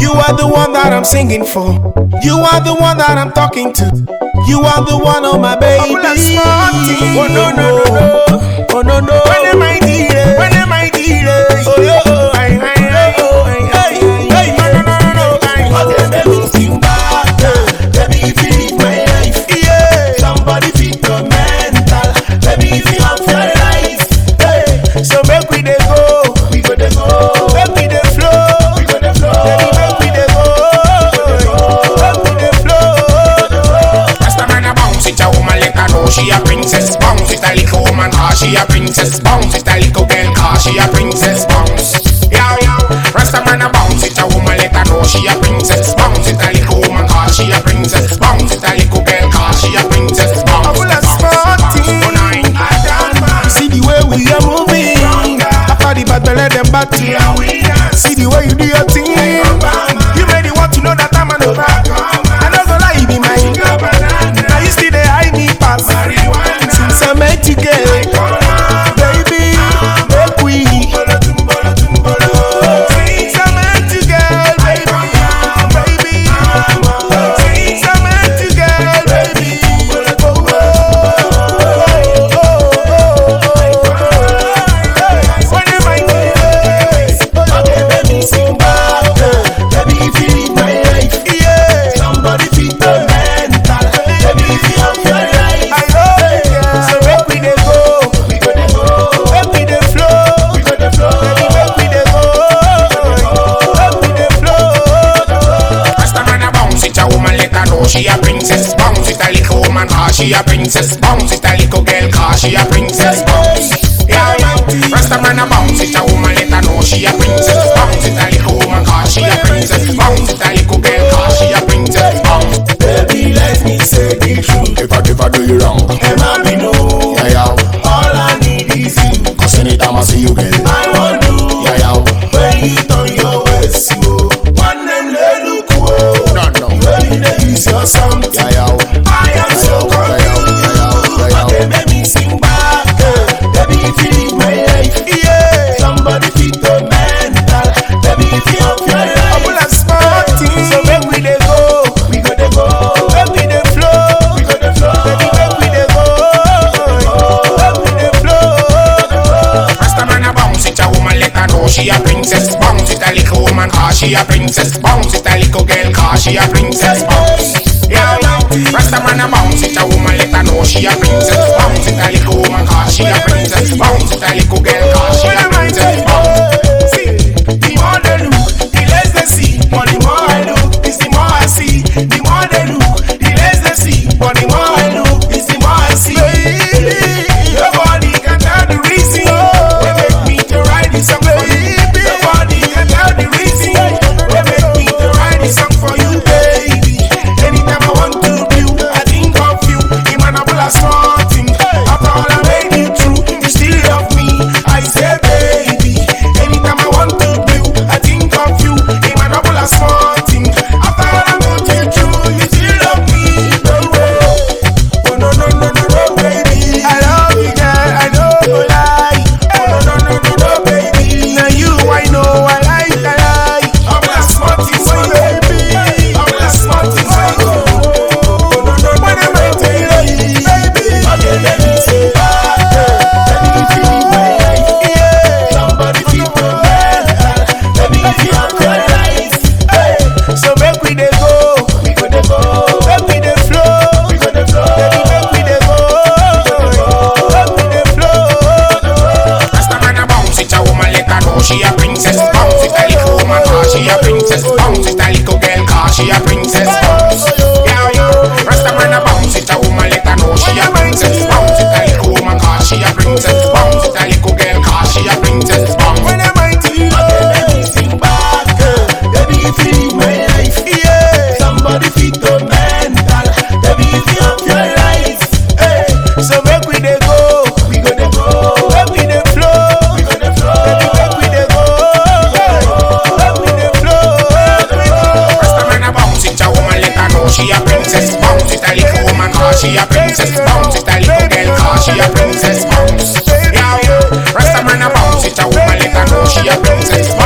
You are the one that I'm singing for. You are the one that I'm talking to. You are the one, oh my baby. Oh no no no. Oh no no she a princess. she a princess bounce. It's a little girl cause she a princess bounce. Yeah, yeah. Rasta man a bounce. It's a woman let her know she a princess bounce. It's a little woman cause she a princess bounce. It's a little girl cause she a princess bounce. Baby, let me say the truth. If I, if I do you wrong, am I be no princess. Bounce it a little girl cause she a princess. Bounce. Yeah, yeah. Rasta man a bounce it a woman let her know she a princess. Bounce it a little woman cause she a princess. Bounce it a little girl cause she a cause she a princess Bounce it a little woman. Cause she a princess Bounce it a little girl cause she a princess Bounce. Yeah, yeah. Rasta man a bounce with a woman let her know she a princess Bounce it a little woman cause she a princess Bounce it a little girl cause she a princess Bounce. When am I to you? Let me sing back Let me feel princess bounce It a little girl cause she a princess bounce. Yeah, rasta man a bounce It a woman let her know she a princess.